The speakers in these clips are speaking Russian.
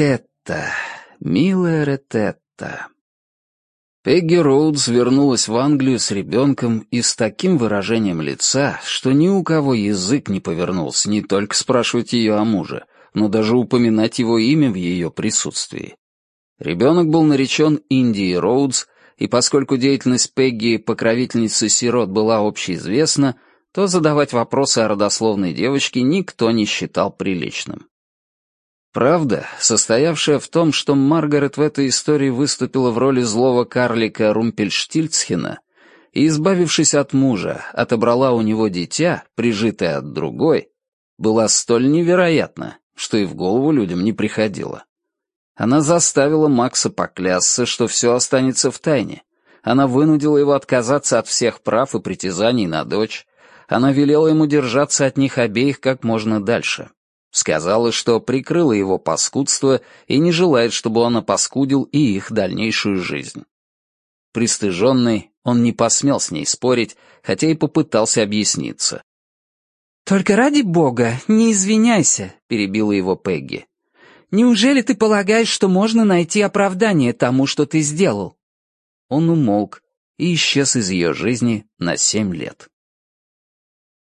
Рететта, милая Рететта. Пегги Роудс вернулась в Англию с ребенком и с таким выражением лица, что ни у кого язык не повернулся не только спрашивать ее о муже, но даже упоминать его имя в ее присутствии. Ребенок был наречен Индией Роудс, и поскольку деятельность Пегги, покровительницы сирот, была общеизвестна, то задавать вопросы о родословной девочке никто не считал приличным. Правда, состоявшая в том, что Маргарет в этой истории выступила в роли злого карлика Румпельштильцхена и, избавившись от мужа, отобрала у него дитя, прижитое от другой, была столь невероятна, что и в голову людям не приходило. Она заставила Макса поклясться, что все останется в тайне. Она вынудила его отказаться от всех прав и притязаний на дочь. Она велела ему держаться от них обеих как можно дальше. Сказала, что прикрыла его паскудство и не желает, чтобы он опаскудил и их дальнейшую жизнь. Пристыженный, он не посмел с ней спорить, хотя и попытался объясниться. «Только ради бога, не извиняйся», — перебила его Пегги. «Неужели ты полагаешь, что можно найти оправдание тому, что ты сделал?» Он умолк и исчез из ее жизни на семь лет.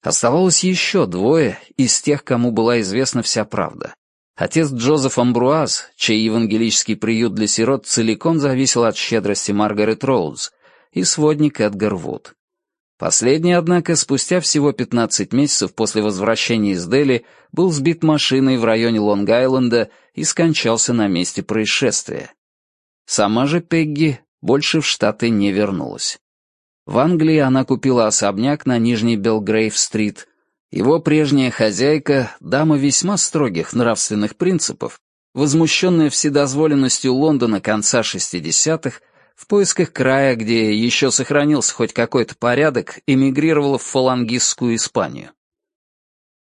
Оставалось еще двое из тех, кому была известна вся правда. Отец Джозеф Амбруаз, чей евангелический приют для сирот целиком зависел от щедрости Маргарет Роудс, и сводник Эдгар Вуд. Последний, однако, спустя всего 15 месяцев после возвращения из Дели, был сбит машиной в районе Лонг-Айленда и скончался на месте происшествия. Сама же Пегги больше в Штаты не вернулась. В Англии она купила особняк на Нижней Белгрейв-стрит. Его прежняя хозяйка, дама весьма строгих нравственных принципов, возмущенная вседозволенностью Лондона конца 60-х, в поисках края, где еще сохранился хоть какой-то порядок, эмигрировала в фалангистскую Испанию.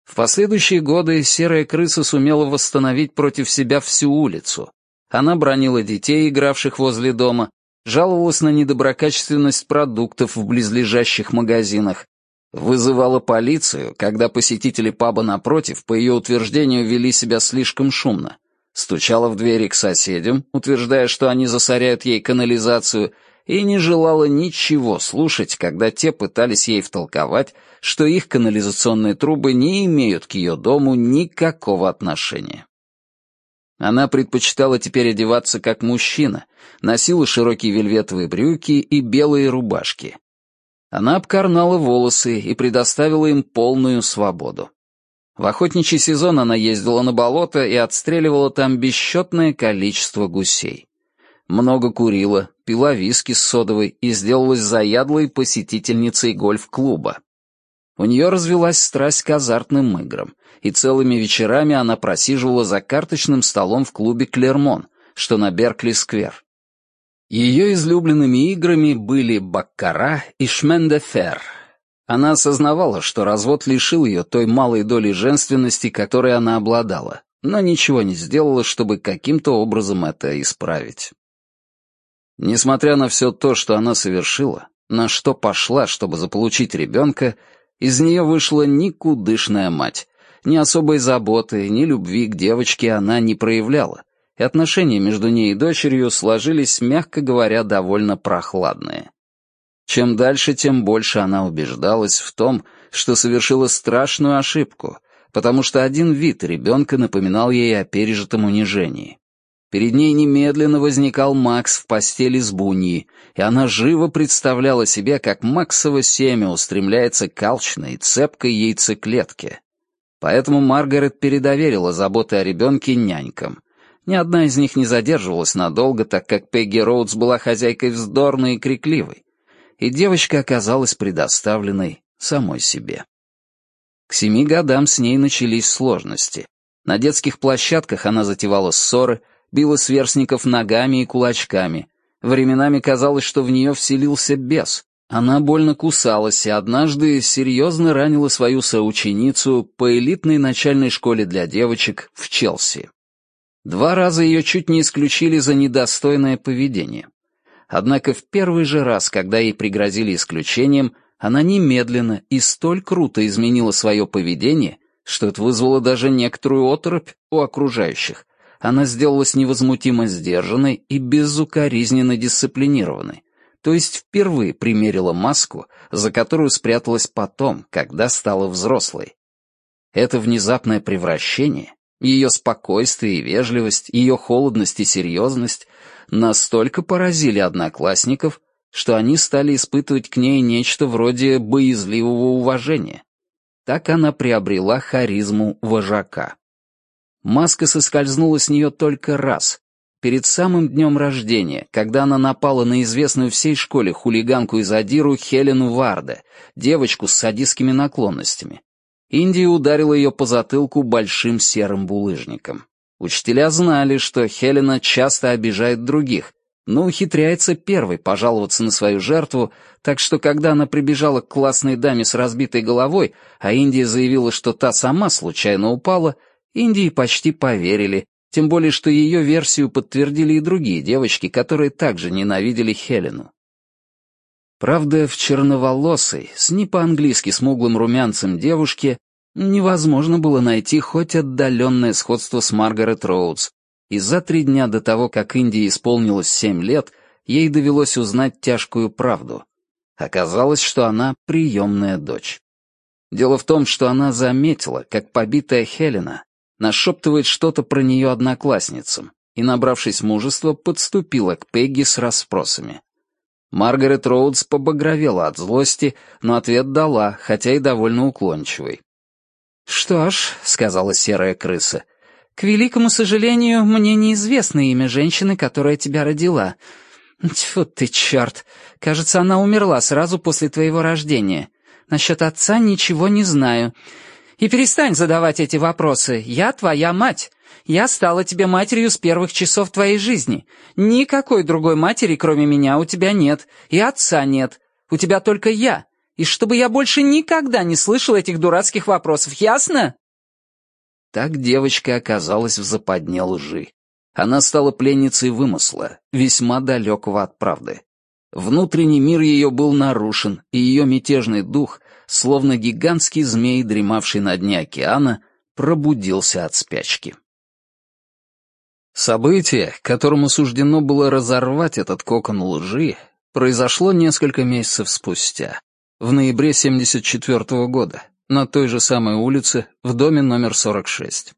В последующие годы серая крыса сумела восстановить против себя всю улицу. Она бронила детей, игравших возле дома, жаловалась на недоброкачественность продуктов в близлежащих магазинах, вызывала полицию, когда посетители паба напротив, по ее утверждению, вели себя слишком шумно, стучала в двери к соседям, утверждая, что они засоряют ей канализацию, и не желала ничего слушать, когда те пытались ей втолковать, что их канализационные трубы не имеют к ее дому никакого отношения. Она предпочитала теперь одеваться как мужчина, носила широкие вельветовые брюки и белые рубашки. Она обкарнала волосы и предоставила им полную свободу. В охотничий сезон она ездила на болото и отстреливала там бесчетное количество гусей. Много курила, пила виски с содовой и сделалась заядлой посетительницей гольф-клуба. У нее развелась страсть к азартным играм, и целыми вечерами она просиживала за карточным столом в клубе «Клермон», что на Беркли-сквер. Ее излюбленными играми были баккара и шмендефер. Она осознавала, что развод лишил ее той малой доли женственности, которой она обладала, но ничего не сделала, чтобы каким-то образом это исправить. Несмотря на все то, что она совершила, на что пошла, чтобы заполучить ребенка, из нее вышла никудышная мать, ни особой заботы, ни любви к девочке она не проявляла, и отношения между ней и дочерью сложились, мягко говоря, довольно прохладные. Чем дальше, тем больше она убеждалась в том, что совершила страшную ошибку, потому что один вид ребенка напоминал ей о пережитом унижении. Перед ней немедленно возникал Макс в постели с Буньей, и она живо представляла себе, как Максово семя устремляется к алчной, цепкой яйцеклетке. Поэтому Маргарет передоверила заботы о ребенке нянькам. Ни одна из них не задерживалась надолго, так как Пегги Роудс была хозяйкой вздорной и крикливой, и девочка оказалась предоставленной самой себе. К семи годам с ней начались сложности. На детских площадках она затевала ссоры, била сверстников ногами и кулачками. Временами казалось, что в нее вселился бес. Она больно кусалась и однажды серьезно ранила свою соученицу по элитной начальной школе для девочек в Челси. Два раза ее чуть не исключили за недостойное поведение. Однако в первый же раз, когда ей пригрозили исключением, она немедленно и столь круто изменила свое поведение, что это вызвало даже некоторую оторопь у окружающих. Она сделалась невозмутимо сдержанной и безукоризненно дисциплинированной, то есть впервые примерила маску, за которую спряталась потом, когда стала взрослой. Это внезапное превращение, ее спокойствие и вежливость, ее холодность и серьезность настолько поразили одноклассников, что они стали испытывать к ней нечто вроде боязливого уважения. Так она приобрела харизму вожака. Маска соскользнула с нее только раз, перед самым днем рождения, когда она напала на известную всей школе хулиганку и задиру Хелену Варде, девочку с садистскими наклонностями. Индия ударила ее по затылку большим серым булыжником. Учителя знали, что Хелена часто обижает других, но ухитряется первой пожаловаться на свою жертву, так что когда она прибежала к классной даме с разбитой головой, а Индия заявила, что та сама случайно упала, Индии почти поверили, тем более что ее версию подтвердили и другие девочки, которые также ненавидели Хелену. Правда, в черноволосой, с не по-английски смуглым румянцем девушке невозможно было найти хоть отдаленное сходство с Маргарет Роудс, и за три дня до того, как Индии исполнилось семь лет, ей довелось узнать тяжкую правду. Оказалось, что она приемная дочь. Дело в том, что она заметила, как побитая Хелена нашептывает что-то про нее одноклассницам, и, набравшись мужества, подступила к Пегги с расспросами. Маргарет Роудс побагровела от злости, но ответ дала, хотя и довольно уклончивый. «Что ж», — сказала серая крыса, к великому сожалению, мне неизвестно имя женщины, которая тебя родила. Тьфу ты, черт. Кажется, она умерла сразу после твоего рождения. Насчет отца ничего не знаю. И перестань задавать эти вопросы. Я твоя мать. Я стала тебе матерью с первых часов твоей жизни. Никакой другой матери, кроме меня, у тебя нет. И отца нет. У тебя только я. И чтобы я больше никогда не слышал этих дурацких вопросов, ясно?» Так девочка оказалась в западне лжи. Она стала пленницей вымысла, весьма далекого от правды. Внутренний мир ее был нарушен, и ее мятежный дух, словно гигантский змей, дремавший на дне океана, пробудился от спячки. Событие, которому суждено было разорвать этот кокон лжи, произошло несколько месяцев спустя, в ноябре 74 -го года, на той же самой улице, в доме номер 46.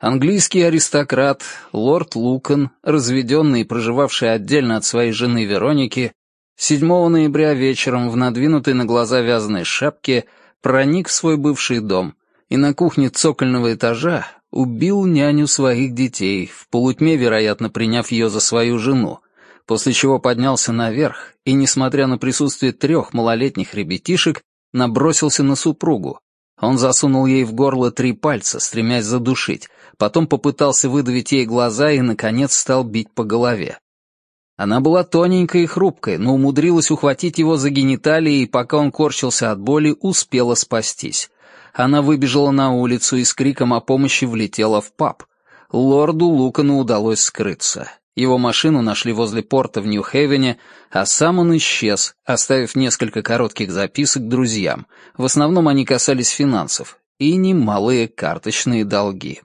Английский аристократ, лорд Лукан, разведенный и проживавший отдельно от своей жены Вероники, 7 ноября вечером в надвинутой на глаза вязаной шапке проник в свой бывший дом и на кухне цокольного этажа убил няню своих детей, в полутьме, вероятно, приняв ее за свою жену, после чего поднялся наверх и, несмотря на присутствие трех малолетних ребятишек, набросился на супругу. Он засунул ей в горло три пальца, стремясь задушить, потом попытался выдавить ей глаза и, наконец, стал бить по голове. Она была тоненькая и хрупкая, но умудрилась ухватить его за гениталии и, пока он корчился от боли, успела спастись. Она выбежала на улицу и с криком о помощи влетела в паб. Лорду Лукану удалось скрыться. Его машину нашли возле порта в Нью-Хейвене, а сам он исчез, оставив несколько коротких записок друзьям. В основном они касались финансов и немалые карточные долги.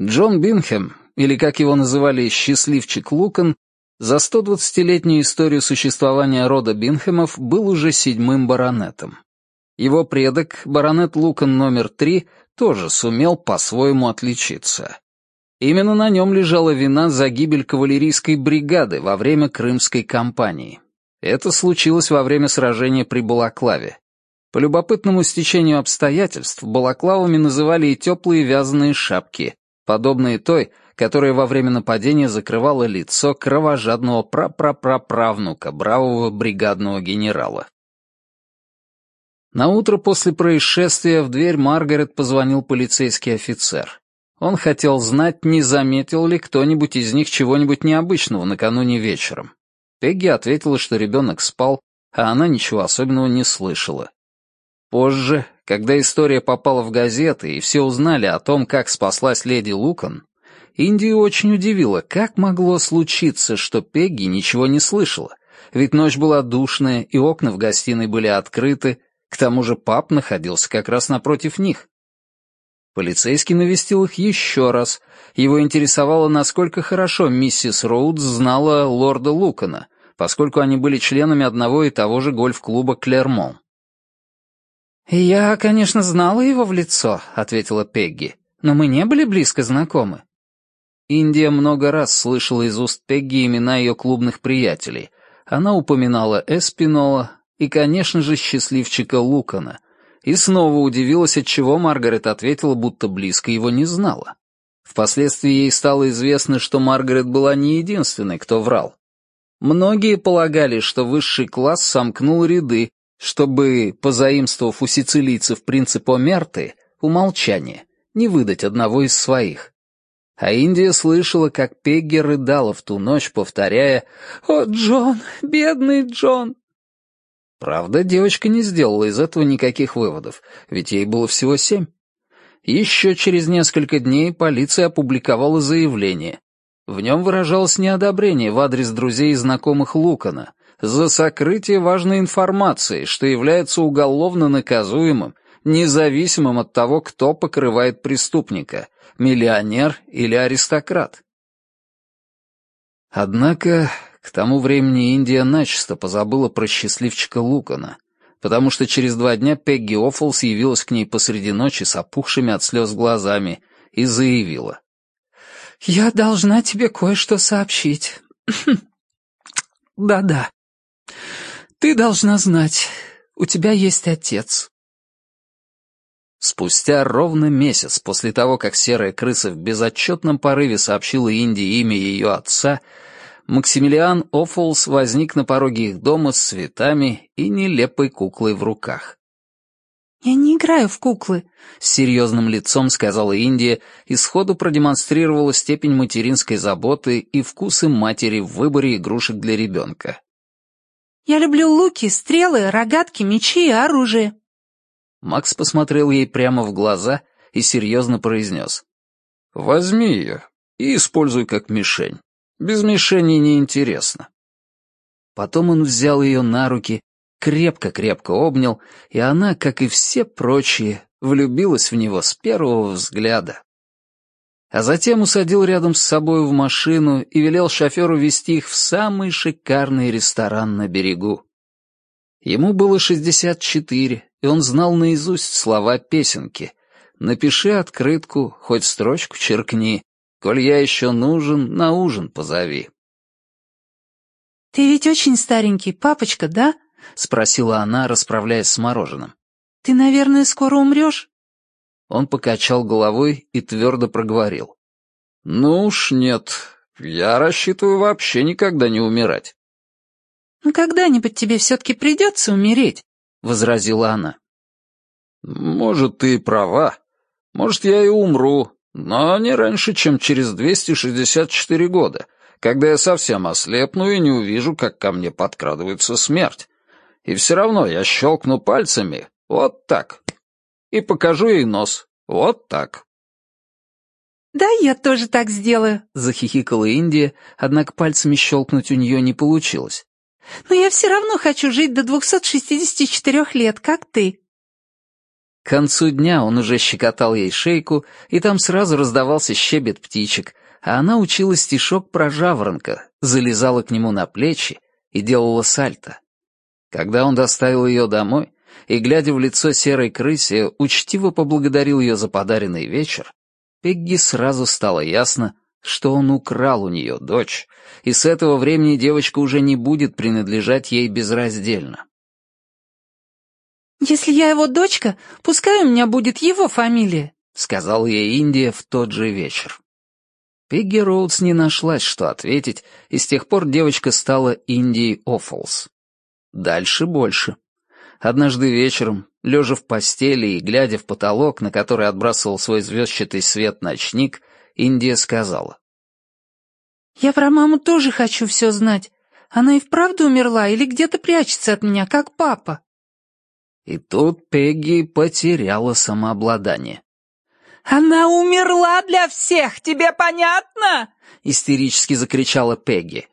Джон Бинхэм, или как его называли «счастливчик Лукан», за 120-летнюю историю существования рода Бинхэмов был уже седьмым баронетом. Его предок, баронет Лукан номер три, тоже сумел по-своему отличиться. Именно на нем лежала вина за гибель кавалерийской бригады во время Крымской кампании. Это случилось во время сражения при Балаклаве. По любопытному стечению обстоятельств балаклавами называли и теплые вязаные шапки, подобные той, которая во время нападения закрывала лицо кровожадного прапрапраправнука бравого бригадного генерала. На утро после происшествия в дверь Маргарет позвонил полицейский офицер. Он хотел знать, не заметил ли кто-нибудь из них чего-нибудь необычного накануне вечером. Пегги ответила, что ребенок спал, а она ничего особенного не слышала. Позже, когда история попала в газеты и все узнали о том, как спаслась леди Лукан, Индию очень удивило, как могло случиться, что Пегги ничего не слышала, ведь ночь была душная, и окна в гостиной были открыты, к тому же пап находился как раз напротив них. Полицейский навестил их еще раз. Его интересовало, насколько хорошо миссис Роудс знала лорда Лукана, поскольку они были членами одного и того же гольф-клуба «Клермон». «Я, конечно, знала его в лицо», — ответила Пегги, «но мы не были близко знакомы». Индия много раз слышала из уст Пегги имена ее клубных приятелей. Она упоминала Эспинола и, конечно же, счастливчика Лукана. И снова удивилась, отчего Маргарет ответила, будто близко его не знала. Впоследствии ей стало известно, что Маргарет была не единственной, кто врал. Многие полагали, что высший класс сомкнул ряды, чтобы, позаимствовав у сицилийцев принцип Омерты, умолчание, не выдать одного из своих. А Индия слышала, как Пегги рыдала в ту ночь, повторяя «О, Джон, бедный Джон!». Правда, девочка не сделала из этого никаких выводов, ведь ей было всего семь. Еще через несколько дней полиция опубликовала заявление. В нем выражалось неодобрение в адрес друзей и знакомых Лукана за сокрытие важной информации, что является уголовно наказуемым, независимым от того, кто покрывает преступника — миллионер или аристократ. Однако к тому времени Индия начисто позабыла про счастливчика Лукана, потому что через два дня Пегги Оффлс явилась к ней посреди ночи с опухшими от слез глазами и заявила. «Я должна тебе кое-что сообщить. Да-да. Ты должна знать, у тебя есть отец. Спустя ровно месяц после того, как серая крыса в безотчетном порыве сообщила Инди имя ее отца, Максимилиан Оффолс возник на пороге их дома с цветами и нелепой куклой в руках. «Я не играю в куклы», — с серьезным лицом сказала Индия и сходу продемонстрировала степень материнской заботы и вкусы матери в выборе игрушек для ребенка. «Я люблю луки, стрелы, рогатки, мечи и оружие». Макс посмотрел ей прямо в глаза и серьезно произнес. «Возьми ее и используй как мишень. Без мишени неинтересно». Потом он взял ее на руки, крепко-крепко обнял, и она, как и все прочие, влюбилась в него с первого взгляда. А затем усадил рядом с собой в машину и велел шоферу вести их в самый шикарный ресторан на берегу. Ему было шестьдесят четыре, и он знал наизусть слова песенки. «Напиши открытку, хоть строчку черкни, коль я еще нужен, на ужин позови». «Ты ведь очень старенький, папочка, да?» — спросила она, расправляясь с мороженым. «Ты, наверное, скоро умрешь?» Он покачал головой и твердо проговорил. «Ну уж нет, я рассчитываю вообще никогда не умирать». «Ну когда-нибудь тебе все-таки придется умереть», — возразила она. «Может, ты права. Может, я и умру, но не раньше, чем через 264 года, когда я совсем ослепну и не увижу, как ко мне подкрадывается смерть. И все равно я щелкну пальцами вот так и покажу ей нос вот так». «Да, я тоже так сделаю», — захихикала Индия, однако пальцами щелкнуть у нее не получилось. Но я все равно хочу жить до 264 лет, как ты». К концу дня он уже щекотал ей шейку, и там сразу раздавался щебет птичек, а она учила стишок про жаворонка, залезала к нему на плечи и делала сальто. Когда он доставил ее домой и, глядя в лицо серой крысе, учтиво поблагодарил ее за подаренный вечер, Пегги сразу стало ясно, что он украл у нее дочь, и с этого времени девочка уже не будет принадлежать ей безраздельно. «Если я его дочка, пускай у меня будет его фамилия», — сказала ей Индия в тот же вечер. Пегги Роудс не нашлась, что ответить, и с тех пор девочка стала Индией Оффлс. Дальше больше. Однажды вечером, лежа в постели и глядя в потолок, на который отбрасывал свой звездчатый свет ночник, Индия сказала. «Я про маму тоже хочу все знать. Она и вправду умерла или где-то прячется от меня, как папа?» И тут Пегги потеряла самообладание. «Она умерла для всех, тебе понятно?» — истерически закричала Пегги.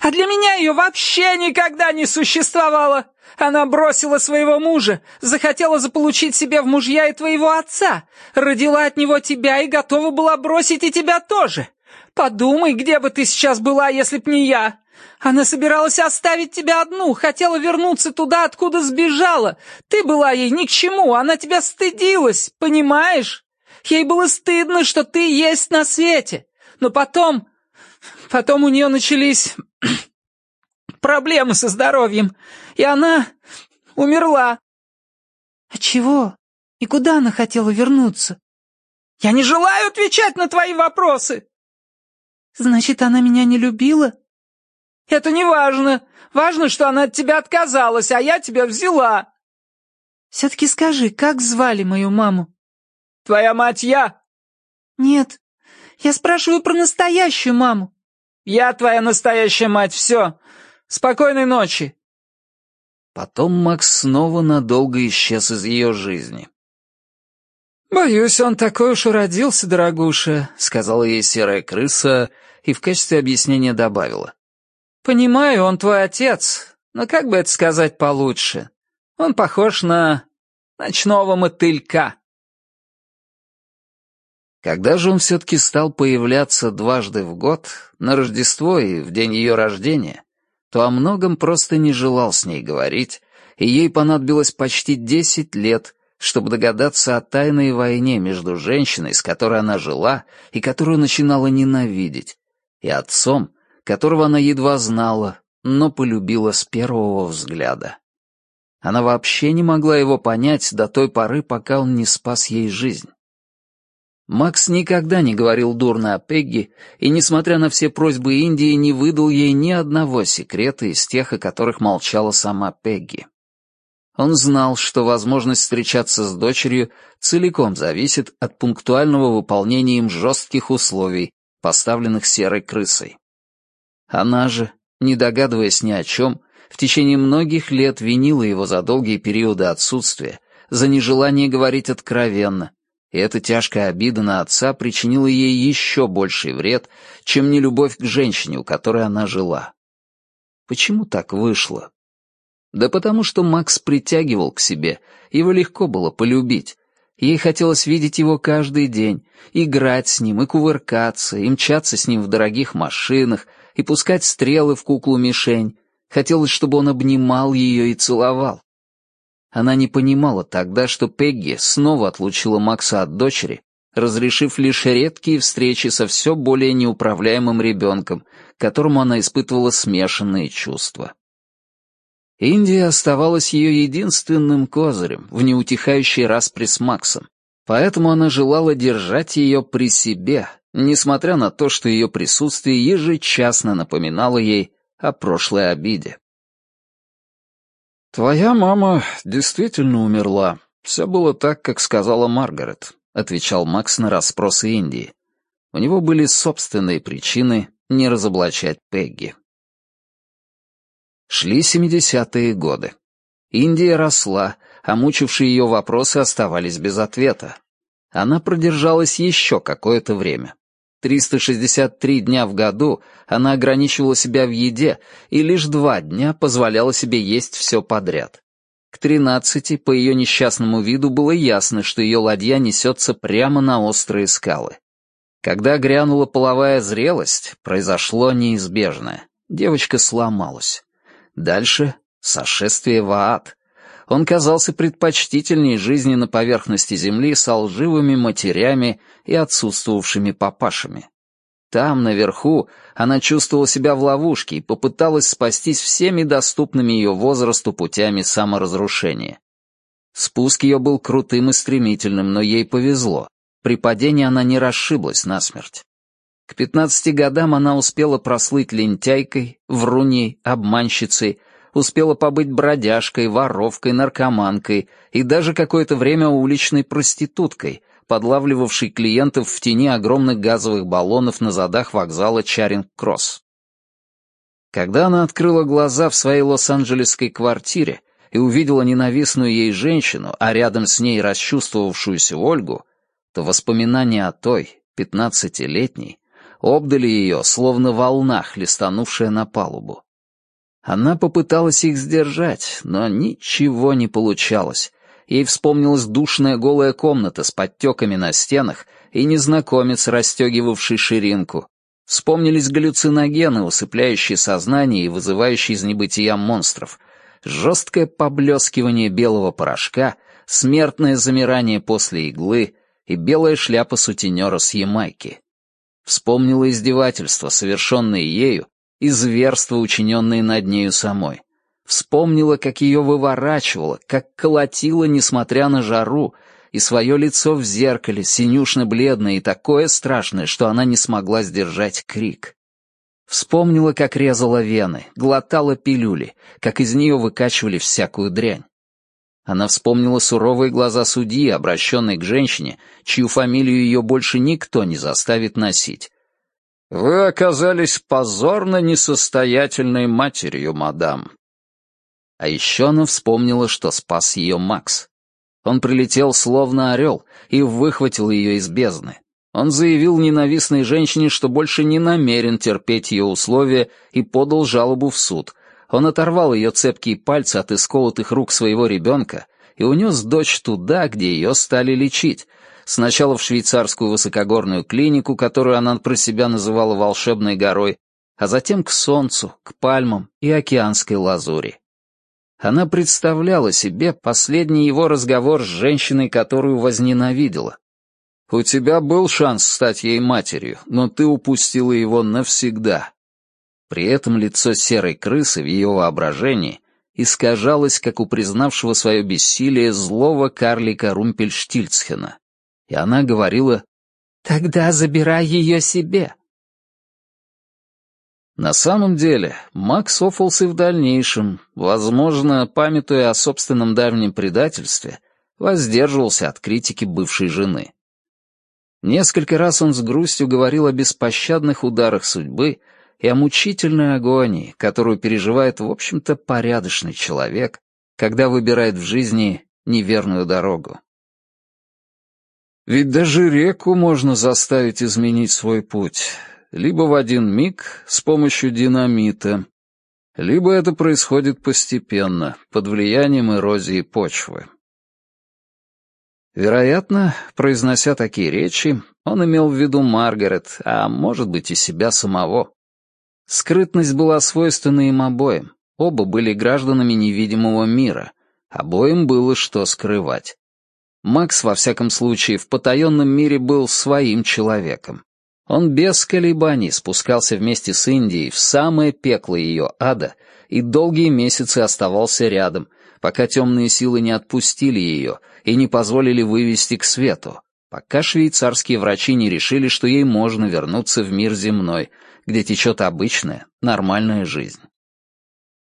«А для меня ее вообще никогда не существовало! Она бросила своего мужа, захотела заполучить себе в мужья и твоего отца, родила от него тебя и готова была бросить и тебя тоже. Подумай, где бы ты сейчас была, если б не я. Она собиралась оставить тебя одну, хотела вернуться туда, откуда сбежала. Ты была ей ни к чему, она тебя стыдилась, понимаешь? Ей было стыдно, что ты есть на свете. Но потом... Потом у нее начались проблемы со здоровьем, и она умерла. А чего? И куда она хотела вернуться? Я не желаю отвечать на твои вопросы. Значит, она меня не любила? Это не важно. Важно, что она от тебя отказалась, а я тебя взяла. Все-таки скажи, как звали мою маму? Твоя мать я. Нет, я спрашиваю про настоящую маму. Я твоя настоящая мать, все. Спокойной ночи. Потом Макс снова надолго исчез из ее жизни. «Боюсь, он такой уж уродился, дорогуша», — сказала ей серая крыса и в качестве объяснения добавила. «Понимаю, он твой отец, но как бы это сказать получше? Он похож на ночного мотылька». Когда же он все-таки стал появляться дважды в год, на Рождество и в день ее рождения, то о многом просто не желал с ней говорить, и ей понадобилось почти десять лет, чтобы догадаться о тайной войне между женщиной, с которой она жила и которую начинала ненавидеть, и отцом, которого она едва знала, но полюбила с первого взгляда. Она вообще не могла его понять до той поры, пока он не спас ей жизнь. Макс никогда не говорил дурно о Пегги и, несмотря на все просьбы Индии, не выдал ей ни одного секрета из тех, о которых молчала сама Пегги. Он знал, что возможность встречаться с дочерью целиком зависит от пунктуального выполнения им жестких условий, поставленных серой крысой. Она же, не догадываясь ни о чем, в течение многих лет винила его за долгие периоды отсутствия, за нежелание говорить откровенно, и эта тяжкая обида на отца причинила ей еще больший вред, чем нелюбовь к женщине, у которой она жила. Почему так вышло? Да потому что Макс притягивал к себе, его легко было полюбить, Ей хотелось видеть его каждый день, играть с ним и кувыркаться, и мчаться с ним в дорогих машинах, и пускать стрелы в куклу-мишень. Хотелось, чтобы он обнимал ее и целовал. Она не понимала тогда, что Пегги снова отлучила Макса от дочери, разрешив лишь редкие встречи со все более неуправляемым ребенком, которому она испытывала смешанные чувства. Индия оставалась ее единственным козырем в неутихающей распри с Максом, поэтому она желала держать ее при себе, несмотря на то, что ее присутствие ежечасно напоминало ей о прошлой обиде. «Твоя мама действительно умерла. Все было так, как сказала Маргарет», — отвечал Макс на расспросы Индии. У него были собственные причины не разоблачать Пегги. Шли семидесятые годы. Индия росла, а мучившие ее вопросы оставались без ответа. Она продержалась еще какое-то время. 363 дня в году она ограничивала себя в еде и лишь два дня позволяла себе есть все подряд. К тринадцати по ее несчастному виду было ясно, что ее ладья несется прямо на острые скалы. Когда грянула половая зрелость, произошло неизбежное. Девочка сломалась. Дальше — сошествие в ад. Он казался предпочтительней жизни на поверхности земли с лживыми матерями и отсутствовавшими папашами. Там, наверху, она чувствовала себя в ловушке и попыталась спастись всеми доступными ее возрасту путями саморазрушения. Спуск ее был крутым и стремительным, но ей повезло. При падении она не расшиблась насмерть. К пятнадцати годам она успела прослыть лентяйкой, вруней, обманщицей, успела побыть бродяжкой, воровкой, наркоманкой и даже какое-то время уличной проституткой, подлавливавшей клиентов в тени огромных газовых баллонов на задах вокзала Чаринг-Кросс. Когда она открыла глаза в своей лос-анджелесской квартире и увидела ненавистную ей женщину, а рядом с ней расчувствовавшуюся Ольгу, то воспоминания о той, пятнадцатилетней, обдали ее, словно волна, хлестанувшая на палубу. Она попыталась их сдержать, но ничего не получалось. Ей вспомнилась душная голая комната с подтеками на стенах и незнакомец, расстегивавший ширинку. Вспомнились галлюциногены, усыпляющие сознание и вызывающие из небытия монстров. Жесткое поблескивание белого порошка, смертное замирание после иглы и белая шляпа сутенера с Ямайки. Вспомнила издевательства, совершенные ею, и зверства, учиненные над нею самой. Вспомнила, как ее выворачивало, как колотило, несмотря на жару, и свое лицо в зеркале, синюшно-бледное и такое страшное, что она не смогла сдержать крик. Вспомнила, как резала вены, глотала пилюли, как из нее выкачивали всякую дрянь. Она вспомнила суровые глаза судьи, обращенной к женщине, чью фамилию ее больше никто не заставит носить. «Вы оказались позорно несостоятельной матерью, мадам». А еще она вспомнила, что спас ее Макс. Он прилетел словно орел и выхватил ее из бездны. Он заявил ненавистной женщине, что больше не намерен терпеть ее условия и подал жалобу в суд — он оторвал ее цепкие пальцы от исколотых рук своего ребенка и унес дочь туда, где ее стали лечить. Сначала в швейцарскую высокогорную клинику, которую она про себя называла «волшебной горой», а затем к солнцу, к пальмам и океанской лазури. Она представляла себе последний его разговор с женщиной, которую возненавидела. «У тебя был шанс стать ей матерью, но ты упустила его навсегда. При этом лицо серой крысы в ее воображении искажалось, как у признавшего свое бессилие злого карлика Румпельштильцхена. И она говорила «Тогда забирай ее себе». На самом деле, Макс Оффолс и в дальнейшем, возможно, памятуя о собственном давнем предательстве, воздерживался от критики бывшей жены. Несколько раз он с грустью говорил о беспощадных ударах судьбы, и о мучительной агонии, которую переживает, в общем-то, порядочный человек, когда выбирает в жизни неверную дорогу. Ведь даже реку можно заставить изменить свой путь, либо в один миг с помощью динамита, либо это происходит постепенно, под влиянием эрозии почвы. Вероятно, произнося такие речи, он имел в виду Маргарет, а может быть и себя самого. Скрытность была свойственна им обоим. Оба были гражданами невидимого мира. Обоим было что скрывать. Макс, во всяком случае, в потаенном мире был своим человеком. Он без колебаний спускался вместе с Индией в самое пекло ее ада и долгие месяцы оставался рядом, пока темные силы не отпустили ее и не позволили вывести к свету, пока швейцарские врачи не решили, что ей можно вернуться в мир земной, где течет обычная, нормальная жизнь.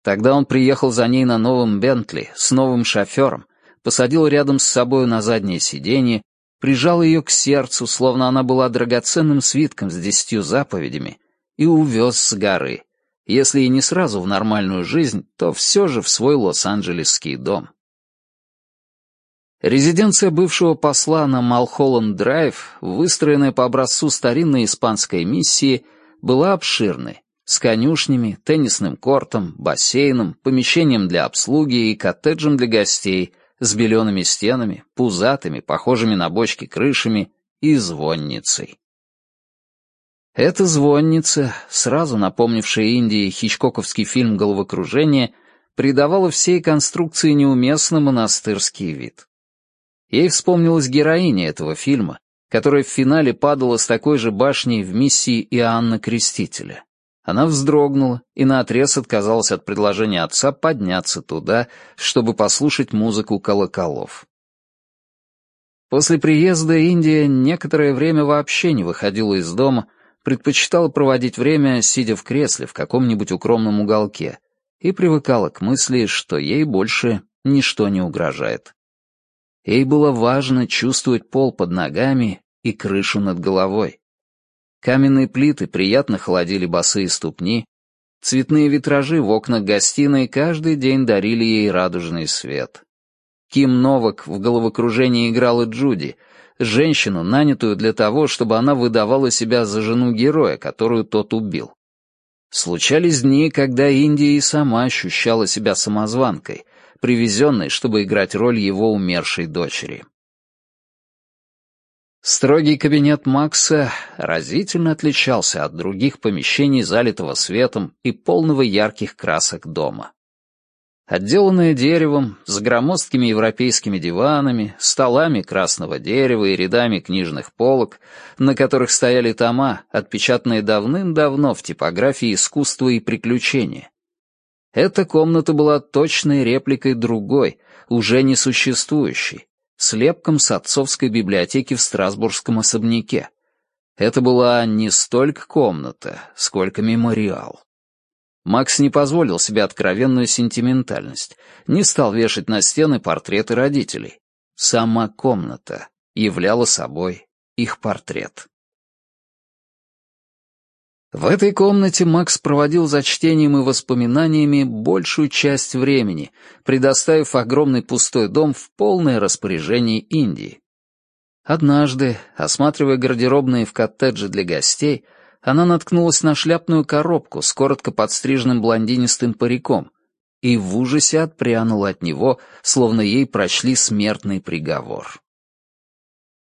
Тогда он приехал за ней на новом Бентли с новым шофером, посадил рядом с собой на заднее сиденье, прижал ее к сердцу, словно она была драгоценным свитком с десятью заповедями, и увез с горы. Если и не сразу в нормальную жизнь, то все же в свой лос-анджелесский дом. Резиденция бывшего посла на Малхолланд-драйв, выстроенная по образцу старинной испанской миссии, была обширной, с конюшнями, теннисным кортом, бассейном, помещением для обслуги и коттеджем для гостей, с белеными стенами, пузатыми, похожими на бочки крышами и звонницей. Эта звонница, сразу напомнившая Индии хичкоковский фильм «Головокружение», придавала всей конструкции неуместно монастырский вид. Ей вспомнилась героиня этого фильма, которая в финале падала с такой же башней в миссии Иоанна Крестителя. Она вздрогнула и наотрез отказалась от предложения отца подняться туда, чтобы послушать музыку колоколов. После приезда Индия некоторое время вообще не выходила из дома, предпочитала проводить время, сидя в кресле в каком-нибудь укромном уголке, и привыкала к мысли, что ей больше ничто не угрожает. Ей было важно чувствовать пол под ногами и крышу над головой. Каменные плиты приятно холодили босые ступни, цветные витражи в окнах гостиной каждый день дарили ей радужный свет. Ким Новак в головокружении играла Джуди, женщину, нанятую для того, чтобы она выдавала себя за жену героя, которую тот убил. Случались дни, когда Индия и сама ощущала себя самозванкой, привезенной, чтобы играть роль его умершей дочери. Строгий кабинет Макса разительно отличался от других помещений, залитого светом и полного ярких красок дома. Отделанное деревом, с громоздкими европейскими диванами, столами красного дерева и рядами книжных полок, на которых стояли тома, отпечатанные давным-давно в типографии искусства и приключения. Эта комната была точной репликой другой, уже несуществующей, слепком с отцовской библиотеки в Страсбургском особняке. Это была не столько комната, сколько мемориал. Макс не позволил себе откровенную сентиментальность, не стал вешать на стены портреты родителей. Сама комната являла собой их портрет. В этой комнате Макс проводил за чтением и воспоминаниями большую часть времени, предоставив огромный пустой дом в полное распоряжение Индии. Однажды, осматривая гардеробные в коттедже для гостей, она наткнулась на шляпную коробку с коротко подстриженным блондинистым париком и в ужасе отпрянула от него, словно ей прочли смертный приговор.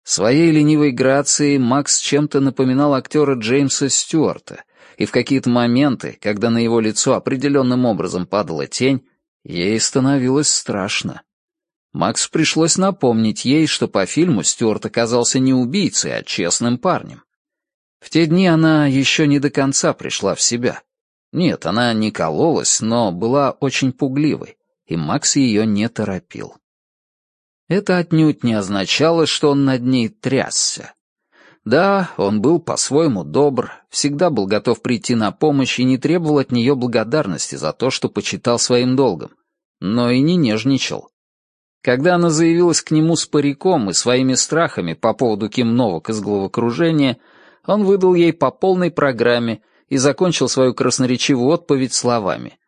Своей ленивой грацией Макс чем-то напоминал актера Джеймса Стюарта, и в какие-то моменты, когда на его лицо определенным образом падала тень, ей становилось страшно. Макс пришлось напомнить ей, что по фильму Стюарт оказался не убийцей, а честным парнем. В те дни она еще не до конца пришла в себя. Нет, она не кололась, но была очень пугливой, и Макс ее не торопил. Это отнюдь не означало, что он над ней трясся. Да, он был по-своему добр, всегда был готов прийти на помощь и не требовал от нее благодарности за то, что почитал своим долгом, но и не нежничал. Когда она заявилась к нему с париком и своими страхами по поводу Ким Новак из головокружения, он выдал ей по полной программе и закончил свою красноречивую отповедь словами.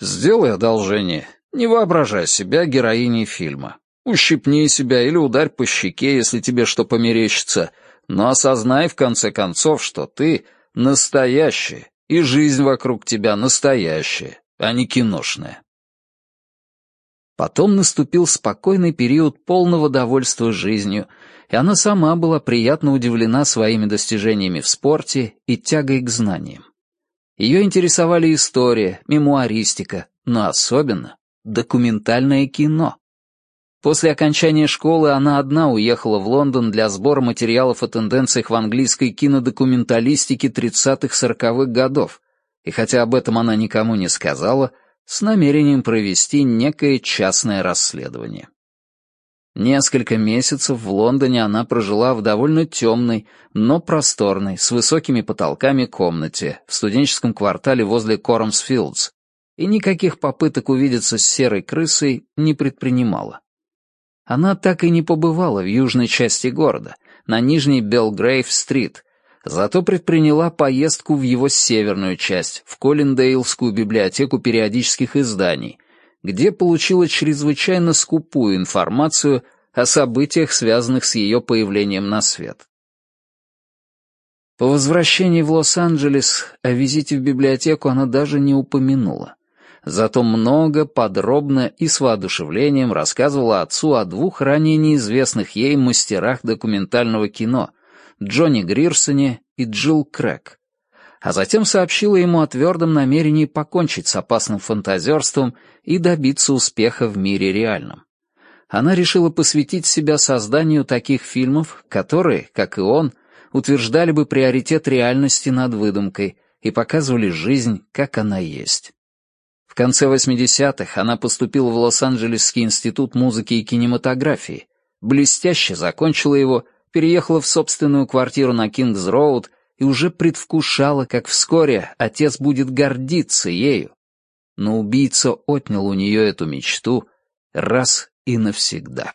«Сделай одолжение, не воображай себя героиней фильма. Ущипни себя или ударь по щеке, если тебе что померещится, но осознай в конце концов, что ты настоящая, и жизнь вокруг тебя настоящая, а не киношная». Потом наступил спокойный период полного довольства жизнью, и она сама была приятно удивлена своими достижениями в спорте и тягой к знаниям. Ее интересовали история, мемуаристика, но особенно документальное кино. После окончания школы она одна уехала в Лондон для сбора материалов о тенденциях в английской кинодокументалистике 30-40-х годов, и хотя об этом она никому не сказала, с намерением провести некое частное расследование. Несколько месяцев в Лондоне она прожила в довольно темной, но просторной, с высокими потолками комнате в студенческом квартале возле Коромсфилдс, и никаких попыток увидеться с серой крысой не предпринимала. Она так и не побывала в южной части города, на нижней Белгрейв-стрит, зато предприняла поездку в его северную часть, в Коллиндейлскую библиотеку периодических изданий, где получила чрезвычайно скупую информацию о событиях, связанных с ее появлением на свет. По возвращении в Лос-Анджелес о визите в библиотеку она даже не упомянула. Зато много, подробно и с воодушевлением рассказывала отцу о двух ранее неизвестных ей мастерах документального кино — Джонни Грирсоне и Джилл Крэк, а затем сообщила ему о твердом намерении покончить с опасным фантазерством и добиться успеха в мире реальном. Она решила посвятить себя созданию таких фильмов, которые, как и он, утверждали бы приоритет реальности над выдумкой и показывали жизнь, как она есть. В конце 80-х она поступила в Лос-Анджелесский институт музыки и кинематографии, блестяще закончила его, переехала в собственную квартиру на Кингс-Роуд и уже предвкушала, как вскоре отец будет гордиться ею. но убийца отнял у нее эту мечту раз и навсегда.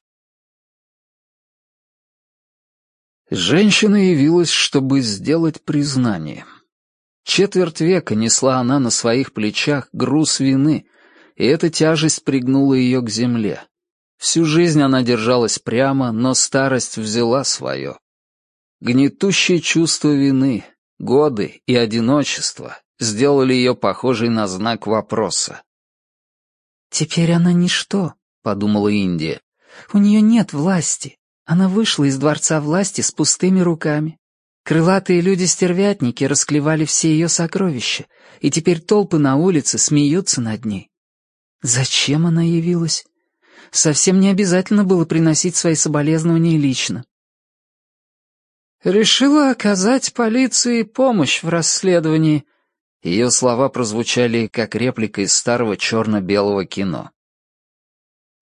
Женщина явилась, чтобы сделать признание. Четверть века несла она на своих плечах груз вины, и эта тяжесть пригнула ее к земле. Всю жизнь она держалась прямо, но старость взяла свое. Гнетущее чувство вины, годы и одиночество сделали ее похожей на знак вопроса. «Теперь она ничто», — подумала Индия. «У нее нет власти. Она вышла из дворца власти с пустыми руками. Крылатые люди-стервятники расклевали все ее сокровища, и теперь толпы на улице смеются над ней. Зачем она явилась? Совсем не обязательно было приносить свои соболезнования лично. «Решила оказать полиции помощь в расследовании». Ее слова прозвучали как реплика из старого черно-белого кино.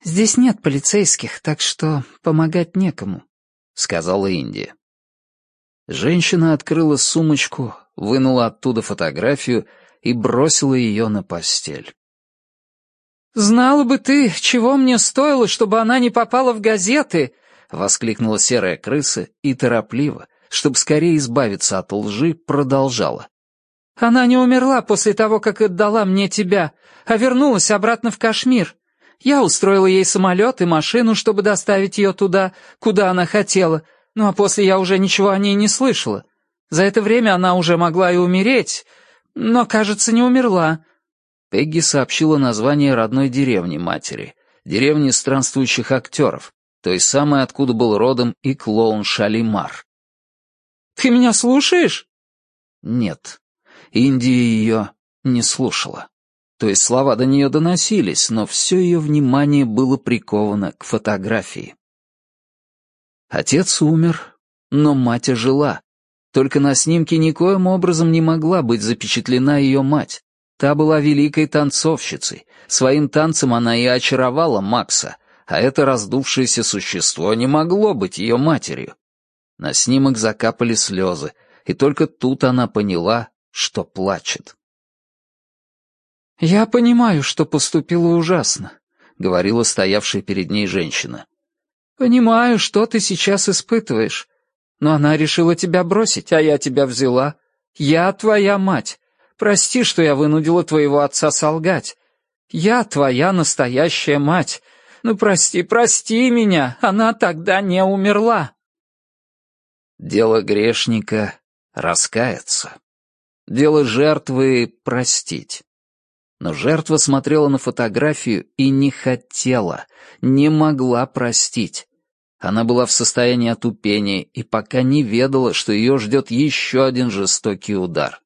«Здесь нет полицейских, так что помогать некому», — сказала Индия. Женщина открыла сумочку, вынула оттуда фотографию и бросила ее на постель. «Знала бы ты, чего мне стоило, чтобы она не попала в газеты!» — воскликнула серая крыса и торопливо, чтобы скорее избавиться от лжи, продолжала. «Она не умерла после того, как отдала мне тебя, а вернулась обратно в Кашмир. Я устроила ей самолет и машину, чтобы доставить ее туда, куда она хотела, ну а после я уже ничего о ней не слышала. За это время она уже могла и умереть, но, кажется, не умерла». Пегги сообщила название родной деревни матери, деревни странствующих актеров, той самой, откуда был родом и клоун Шалимар. «Ты меня слушаешь?» Нет, Индия ее не слушала. То есть слова до нее доносились, но все ее внимание было приковано к фотографии. Отец умер, но мать ожила. Только на снимке никоим образом не могла быть запечатлена ее мать. Та была великой танцовщицей. Своим танцем она и очаровала Макса, а это раздувшееся существо не могло быть ее матерью. На снимок закапали слезы, и только тут она поняла, что плачет. «Я понимаю, что поступила ужасно», — говорила стоявшая перед ней женщина. «Понимаю, что ты сейчас испытываешь. Но она решила тебя бросить, а я тебя взяла. Я твоя мать. Прости, что я вынудила твоего отца солгать. Я твоя настоящая мать. Ну, прости, прости меня, она тогда не умерла». Дело грешника — раскаяться. Дело жертвы — простить. Но жертва смотрела на фотографию и не хотела, не могла простить. Она была в состоянии отупения и пока не ведала, что ее ждет еще один жестокий удар.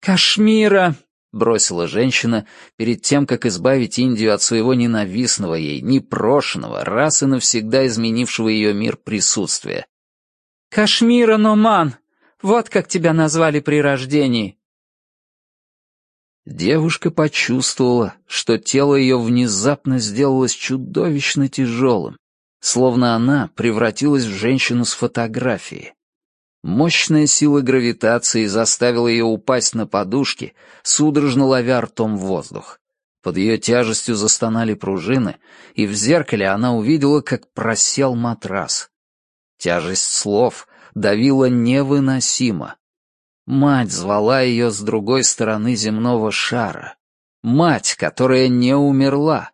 «Кашмира!» — бросила женщина перед тем, как избавить Индию от своего ненавистного ей, непрошенного, раз и навсегда изменившего ее мир присутствия. «Кашмира Номан! Вот как тебя назвали при рождении!» Девушка почувствовала, что тело ее внезапно сделалось чудовищно тяжелым, словно она превратилась в женщину с фотографии. Мощная сила гравитации заставила ее упасть на подушки, судорожно ловя ртом воздух. Под ее тяжестью застонали пружины, и в зеркале она увидела, как просел матрас. Тяжесть слов давила невыносимо. Мать звала ее с другой стороны земного шара. Мать, которая не умерла.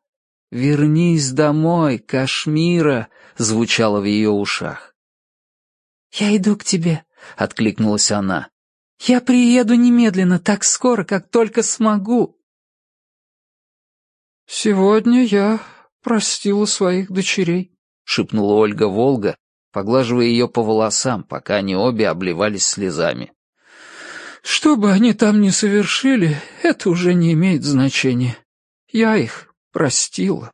«Вернись домой, Кашмира!» — звучало в ее ушах. «Я иду к тебе», — откликнулась она. «Я приеду немедленно, так скоро, как только смогу». «Сегодня я простила своих дочерей», — шепнула Ольга Волга, поглаживая ее по волосам, пока они обе обливались слезами. Что бы они там ни совершили, это уже не имеет значения. Я их простила.